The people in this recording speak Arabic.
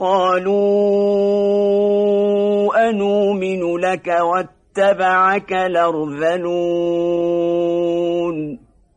قالوا أنؤمن لك واتبعك لرذلون